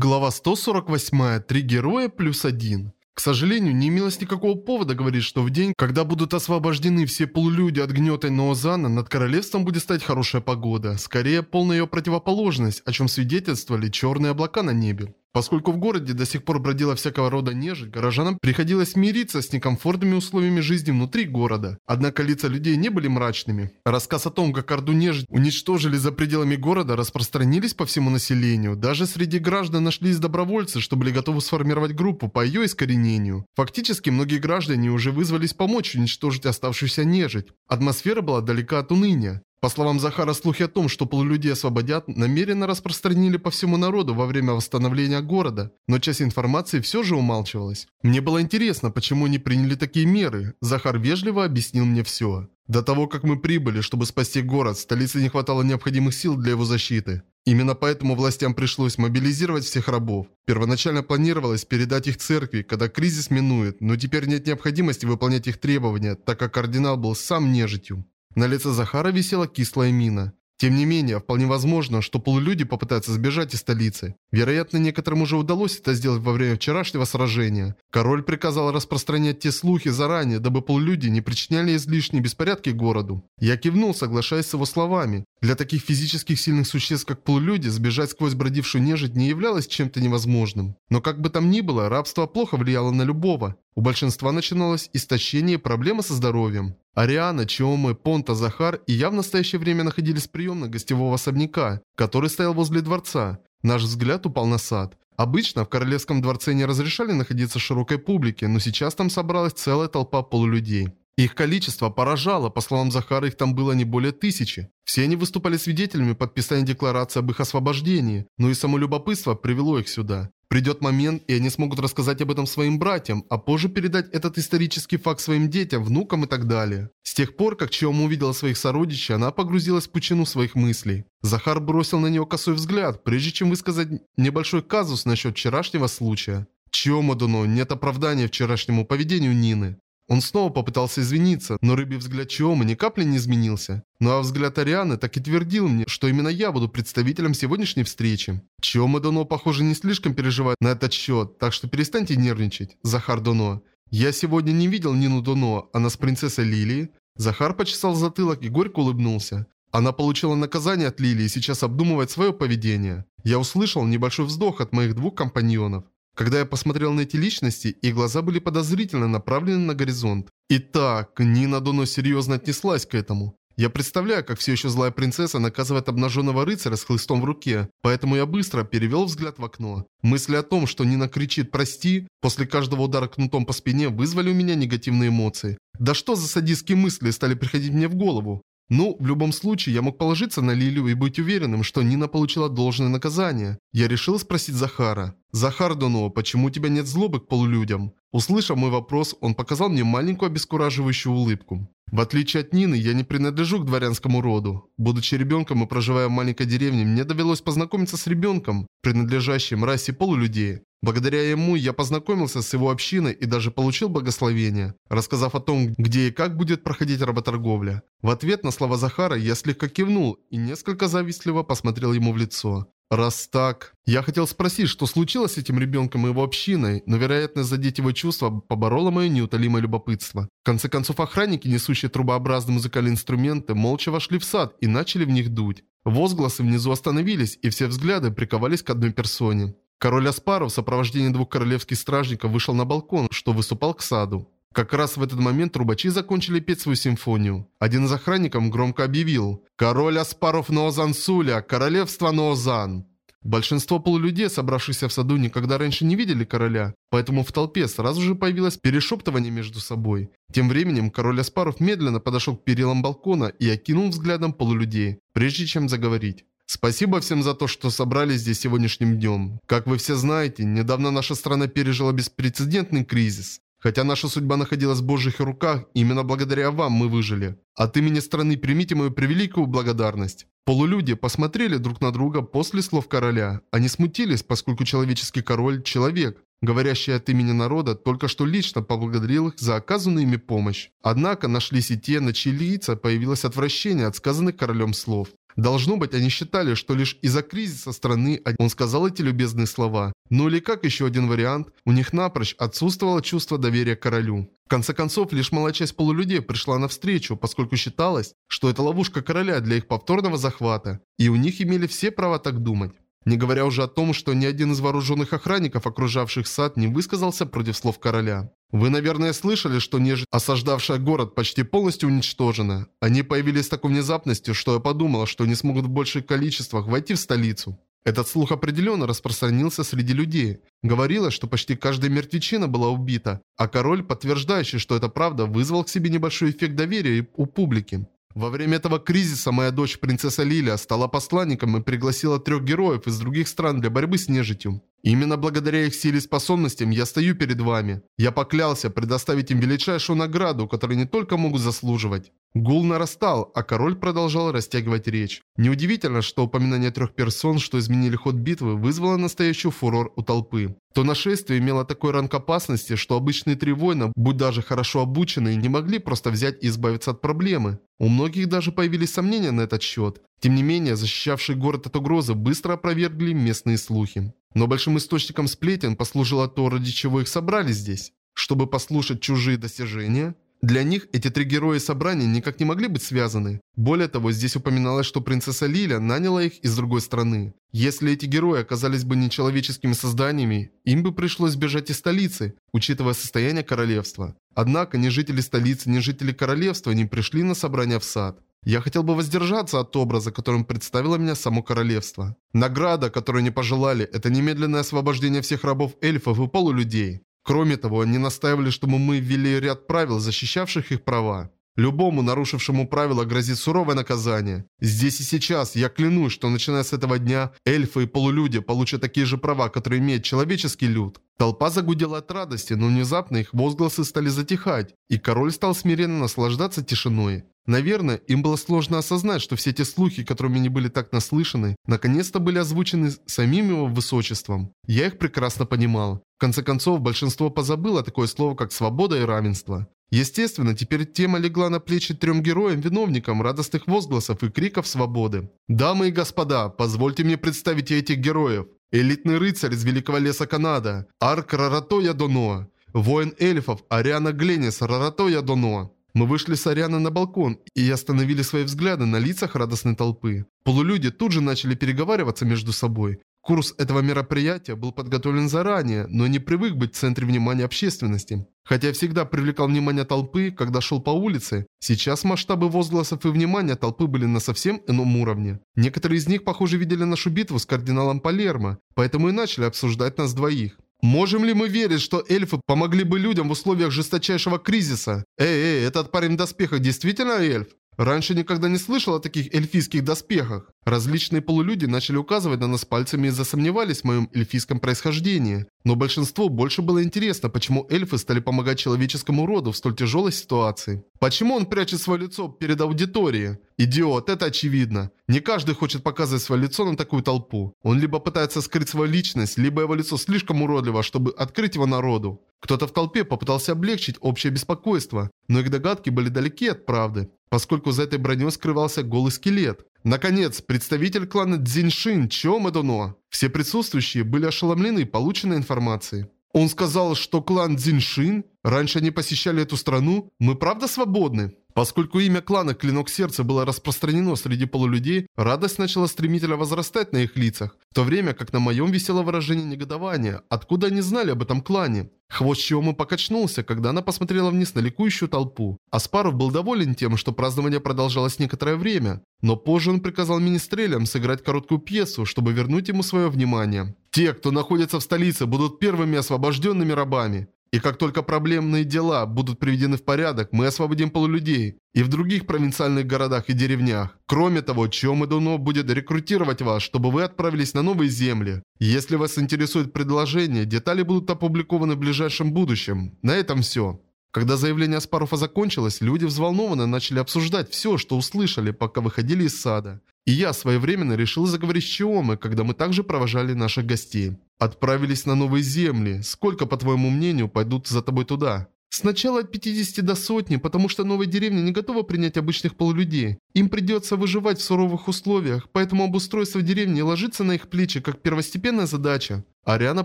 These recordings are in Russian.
Глава 148. Три героя плюс один. К сожалению, не имелось никакого повода говорить, что в день, когда будут освобождены все полулюди от гнета Ноозана, над королевством будет стать хорошая погода. Скорее, полная ее противоположность, о чем свидетельствовали черные облака на небе. Поскольку в городе до сих пор бродила всякого рода нежить, горожанам приходилось мириться с некомфортными условиями жизни внутри города. Однако лица людей не были мрачными. Рассказ о том, как Орду нежить уничтожили за пределами города, распространились по всему населению. Даже среди граждан нашлись добровольцы, что были готовы сформировать группу по ее искоренению. Фактически, многие граждане уже вызвались помочь уничтожить оставшуюся нежить. Атмосфера была далека от уныния. По словам Захара, слухи о том, что полулюдей освободят, намеренно распространили по всему народу во время восстановления города, но часть информации все же умалчивалась. Мне было интересно, почему они приняли такие меры. Захар вежливо объяснил мне все. До того, как мы прибыли, чтобы спасти город, столице не хватало необходимых сил для его защиты. Именно поэтому властям пришлось мобилизировать всех рабов. Первоначально планировалось передать их церкви, когда кризис минует, но теперь нет необходимости выполнять их требования, так как кардинал был сам нежитью. На лице Захара висела кислая мина. Тем не менее, вполне возможно, что полулюди попытаются сбежать из столицы. Вероятно, некоторым уже удалось это сделать во время вчерашнего сражения. Король приказал распространять те слухи заранее, дабы полулюди не причиняли излишние беспорядки городу. Я кивнул, соглашаясь с его словами. Для таких физических сильных существ, как полулюди, сбежать сквозь бродившую нежить не являлось чем-то невозможным. Но как бы там ни было, рабство плохо влияло на любого. У большинства начиналось истощение и проблемы со здоровьем. Ариана, Чиомы, Понта, Захар и я в настоящее время находились в приемной гостевого особняка, который стоял возле дворца. Наш взгляд упал на сад. Обычно в королевском дворце не разрешали находиться широкой публике, но сейчас там собралась целая толпа полулюдей. Их количество поражало, по словам Захара, их там было не более тысячи. Все они выступали свидетелями подписания декларации об их освобождении, но и само любопытство привело их сюда. Придет момент, и они смогут рассказать об этом своим братьям, а позже передать этот исторический факт своим детям, внукам и так далее. С тех пор, как Чиому увидела своих сородичей, она погрузилась в пучину своих мыслей. Захар бросил на нее косой взгляд, прежде чем высказать небольшой казус насчет вчерашнего случая. Чиому Дуно, нет оправдания вчерашнему поведению Нины. Он снова попытался извиниться, но рыбий взгляд Чиома ни капли не изменился. Ну а взгляд Арианы так и твердил мне, что именно я буду представителем сегодняшней встречи. Чиома Доно, похоже, не слишком переживает на этот счет, так что перестаньте нервничать, Захар Доно. Я сегодня не видел Нину Доно, она с принцессой Лилией. Захар почесал затылок и горько улыбнулся. Она получила наказание от Лилии и сейчас обдумывает свое поведение. Я услышал небольшой вздох от моих двух компаньонов. Когда я посмотрел на эти личности, их глаза были подозрительно направлены на горизонт. Итак, Нина Доно серьезно отнеслась к этому. Я представляю, как все еще злая принцесса наказывает обнаженного рыцаря с хлыстом в руке, поэтому я быстро перевел взгляд в окно. Мысли о том, что Нина кричит «прости» после каждого удара кнутом по спине вызвали у меня негативные эмоции. Да что за садистские мысли стали приходить мне в голову? Ну, в любом случае, я мог положиться на Лилию и быть уверенным, что Нина получила должное наказание. Я решил спросить Захара. «Захар Доно, почему у тебя нет злобы к полулюдям?» Услышав мой вопрос, он показал мне маленькую обескураживающую улыбку. В отличие от Нины, я не принадлежу к дворянскому роду. Будучи ребенком и проживая в маленькой деревне, мне довелось познакомиться с ребенком, принадлежащим расе полулюдей. Благодаря ему я познакомился с его общиной и даже получил благословение, рассказав о том, где и как будет проходить работорговля. В ответ на слова Захара я слегка кивнул и несколько завистливо посмотрел ему в лицо. Раз так... Я хотел спросить, что случилось с этим ребенком и его общиной, но вероятность задеть его чувства поборола мое неутолимое любопытство. В конце концов, охранники, несущие трубообразные музыкальные инструменты, молча вошли в сад и начали в них дуть. Возгласы внизу остановились, и все взгляды приковались к одной персоне. Король Аспаров в сопровождении двух королевских стражников вышел на балкон, что выступал к саду. Как раз в этот момент трубачи закончили петь свою симфонию. Один из охранников громко объявил «Король Аспаров Ноозан Суля! Королевство Ноозан!» Большинство полулюдей, собравшихся в саду, никогда раньше не видели короля, поэтому в толпе сразу же появилось перешептывание между собой. Тем временем король Аспаров медленно подошел к перилам балкона и окинул взглядом полулюдей, прежде чем заговорить. Спасибо всем за то, что собрались здесь сегодняшним днем. Как вы все знаете, недавно наша страна пережила беспрецедентный кризис. Хотя наша судьба находилась в божьих руках, именно благодаря вам мы выжили. От имени страны примите мою превеликую благодарность. Полулюди посмотрели друг на друга после слов короля. Они смутились, поскольку человеческий король – человек, говорящий от имени народа, только что лично поблагодарил их за оказанную ими помощь. Однако нашлись и те, на чьи лица появилось отвращение от сказанных королем слов. Должно быть, они считали, что лишь из-за кризиса страны он сказал эти любезные слова. Ну или как еще один вариант, у них напрочь отсутствовало чувство доверия королю. В конце концов, лишь малая часть полулюдей пришла навстречу, поскольку считалось, что это ловушка короля для их повторного захвата, и у них имели все права так думать. Не говоря уже о том, что ни один из вооруженных охранников, окружавших сад, не высказался против слов короля. Вы, наверное, слышали, что нежить, осаждавшая город, почти полностью уничтожена. Они появились с такой внезапностью, что я подумала, что не смогут в больших количествах войти в столицу. Этот слух определенно распространился среди людей. Говорилось, что почти каждая мертвечина была убита, а король, подтверждающий, что это правда, вызвал к себе небольшой эффект доверия у публики. Во время этого кризиса моя дочь, принцесса Лилия, стала посланником и пригласила трех героев из других стран для борьбы с нежитью. Именно благодаря их силе и способностям я стою перед вами. Я поклялся предоставить им величайшую награду, которую не только могут заслуживать. Гул нарастал, а король продолжал растягивать речь. Неудивительно, что упоминание трех персон, что изменили ход битвы, вызвало настоящий фурор у толпы. То нашествие имело такой ранг опасности, что обычные три воина, будь даже хорошо обученные, не могли просто взять и избавиться от проблемы. У многих даже появились сомнения на этот счет. Тем не менее, защищавшие город от угрозы быстро опровергли местные слухи. Но большим источником сплетен послужило то, ради чего их собрали здесь. Чтобы послушать чужие достижения – для них эти три героя собрания никак не могли быть связаны. Более того, здесь упоминалось, что принцесса Лиля наняла их из другой страны. Если эти герои оказались бы нечеловеческими созданиями, им бы пришлось бежать из столицы, учитывая состояние королевства. Однако ни жители столицы, ни жители королевства не пришли на собрание в сад. Я хотел бы воздержаться от образа, которым представило меня само королевство. Награда, которую они пожелали, это немедленное освобождение всех рабов эльфов и полулюдей. Кроме того, они настаивали, чтобы мы ввели ряд правил, защищавших их права. Любому нарушившему правила грозит суровое наказание. Здесь и сейчас я клянусь, что начиная с этого дня, эльфы и полулюди получат такие же права, которые имеет человеческий люд. Толпа загудела от радости, но внезапно их возгласы стали затихать, и король стал смиренно наслаждаться тишиной. Наверное, им было сложно осознать, что все те слухи, которыми они были так наслышаны, наконец-то были озвучены самим его высочеством. Я их прекрасно понимал. В конце концов, большинство позабыло такое слово, как свобода и равенство. Естественно, теперь тема легла на плечи трем героям-виновникам радостных возгласов и криков свободы. Дамы и господа, позвольте мне представить этих героев. Элитный рыцарь из Великого Леса Канада, Арк Раратоя Доно, воин эльфов Ариана Гленис Раратоя Доно. Мы вышли с Арианы на балкон и остановили свои взгляды на лицах радостной толпы. Полулюди тут же начали переговариваться между собой. Курс этого мероприятия был подготовлен заранее, но не привык быть в центре внимания общественности. Хотя всегда привлекал внимание толпы, когда шел по улице, сейчас масштабы возгласов и внимания толпы были на совсем ином уровне. Некоторые из них, похоже, видели нашу битву с кардиналом Палермо, поэтому и начали обсуждать нас двоих. Можем ли мы верить, что эльфы помогли бы людям в условиях жесточайшего кризиса? Эй, эй, этот парень в доспехах действительно эльф? Раньше никогда не слышал о таких эльфийских доспехах. Различные полулюди начали указывать на нас пальцами и засомневались в моем эльфийском происхождении. Но большинству больше было интересно, почему эльфы стали помогать человеческому роду в столь тяжелой ситуации. Почему он прячет свое лицо перед аудиторией? Идиот, это очевидно. Не каждый хочет показывать свое лицо на такую толпу. Он либо пытается скрыть свою личность, либо его лицо слишком уродливо, чтобы открыть его народу. Кто-то в толпе попытался облегчить общее беспокойство, но их догадки были далеки от правды поскольку за этой броней скрывался голый скелет. Наконец, представитель клана Цзиньшин Чо Мэдоно. Все присутствующие были ошеломлены полученной информацией. Он сказал, что клан Цзиньшин, раньше они посещали эту страну, мы правда свободны? Поскольку имя клана Клинок Сердца было распространено среди полулюдей, радость начала стремительно возрастать на их лицах, в то время как на моем висело выражение негодования, откуда они знали об этом клане. Хвост Чиомы покачнулся, когда она посмотрела вниз на ликующую толпу. Аспаров был доволен тем, что празднование продолжалось некоторое время, но позже он приказал министрелям сыграть короткую пьесу, чтобы вернуть ему свое внимание. Те, кто находится в столице, будут первыми освобожденными рабами. И как только проблемные дела будут приведены в порядок, мы освободим полулюдей. И в других провинциальных городах и деревнях. Кроме того, Чом Дуно будет рекрутировать вас, чтобы вы отправились на новые земли. Если вас интересует предложение, детали будут опубликованы в ближайшем будущем. На этом все. Когда заявление Аспаруфа закончилось, люди взволнованно начали обсуждать все, что услышали, пока выходили из сада. И я своевременно решил заговорить с Чиомы, когда мы также провожали наших гостей. Отправились на новые земли. Сколько, по твоему мнению, пойдут за тобой туда? Сначала от 50 до сотни, потому что новая деревня не готова принять обычных полулюдей. Им придется выживать в суровых условиях, поэтому обустройство деревни ложится на их плечи как первостепенная задача. Ариана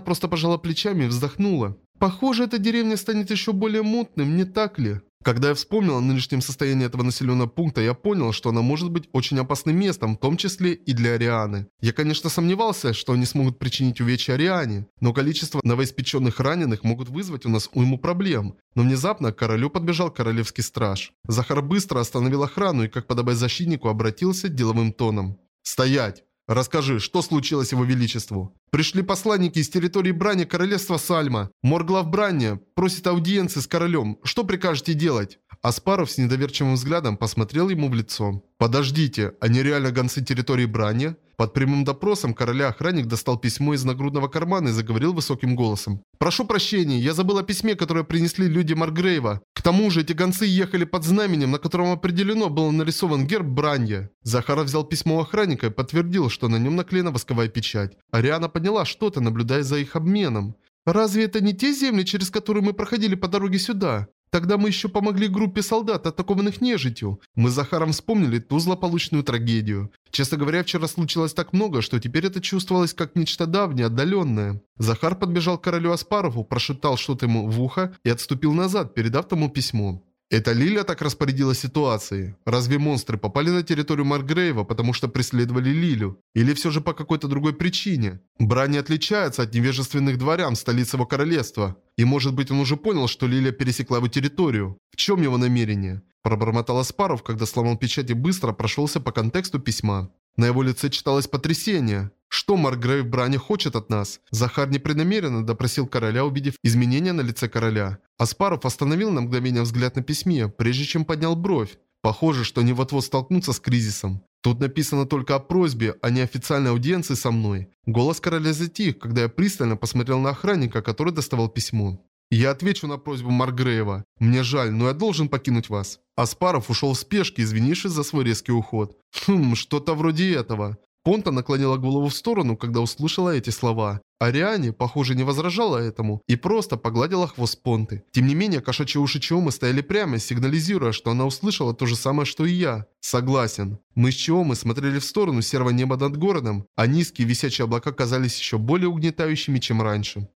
просто пожала плечами и вздохнула. Похоже, эта деревня станет еще более мутным, не так ли? Когда я вспомнил о нынешнем состоянии этого населенного пункта, я понял, что она может быть очень опасным местом, в том числе и для Арианы. Я, конечно, сомневался, что они смогут причинить увечья Ариане, но количество новоиспеченных раненых могут вызвать у нас уйму проблем. Но внезапно к королю подбежал королевский страж. Захар быстро остановил охрану и, как подобает защитнику, обратился деловым тоном. «Стоять! Расскажи, что случилось его величеству?» Пришли посланники из территории Брани королевства Сальма. Морглав Брани просит аудиенции с королем. Что прикажете делать? Аспаров с недоверчивым взглядом посмотрел ему в лицо. «Подождите, они реально гонцы территории Брани?» Под прямым допросом короля охранник достал письмо из нагрудного кармана и заговорил высоким голосом. «Прошу прощения, я забыл о письме, которое принесли люди Маргрейва. К тому же эти гонцы ехали под знаменем, на котором определено был нарисован герб Бранья». Захаров взял письмо охранника и подтвердил, что на нем наклеена восковая печать. Ариана подняла что-то, наблюдая за их обменом. «Разве это не те земли, через которые мы проходили по дороге сюда? Тогда мы еще помогли группе солдат, атакованных нежитью. Мы с Захаром вспомнили ту злополучную трагедию. Честно говоря, вчера случилось так много, что теперь это чувствовалось как нечто давнее, отдаленное. Захар подбежал к королю Аспарову, прошептал что-то ему в ухо и отступил назад, передав тому письмо. Это Лиля так распорядилась ситуацией? Разве монстры попали на территорию Маргрейва, потому что преследовали Лилю? Или все же по какой-то другой причине? Брань не отличается от невежественных дворян столицы его королевства. И может быть он уже понял, что Лиля пересекла его территорию. В чем его намерение? Пробормотал Аспаров, когда сломал печать и быстро прошелся по контексту письма. На его лице читалось потрясение. Что Маргрейв Брани хочет от нас? Захар непреднамеренно допросил короля, увидев изменения на лице короля. Аспаров остановил на мгновение взгляд на письме, прежде чем поднял бровь. Похоже, что они вот-вот столкнутся с кризисом. Тут написано только о просьбе, а не официальной аудиенции со мной. Голос короля затих, когда я пристально посмотрел на охранника, который доставал письмо. Я отвечу на просьбу Маргрейва. Мне жаль, но я должен покинуть вас. Аспаров ушел в спешке, извинившись за свой резкий уход. Хм, что-то вроде этого. Понта наклонила голову в сторону, когда услышала эти слова. Ариане, похоже, не возражала этому и просто погладила хвост Понты. Тем не менее, кошачьи уши Чиомы стояли прямо, сигнализируя, что она услышала то же самое, что и я. Согласен. Мы с Чиомы смотрели в сторону серого неба над городом, а низкие висячие облака казались еще более угнетающими, чем раньше.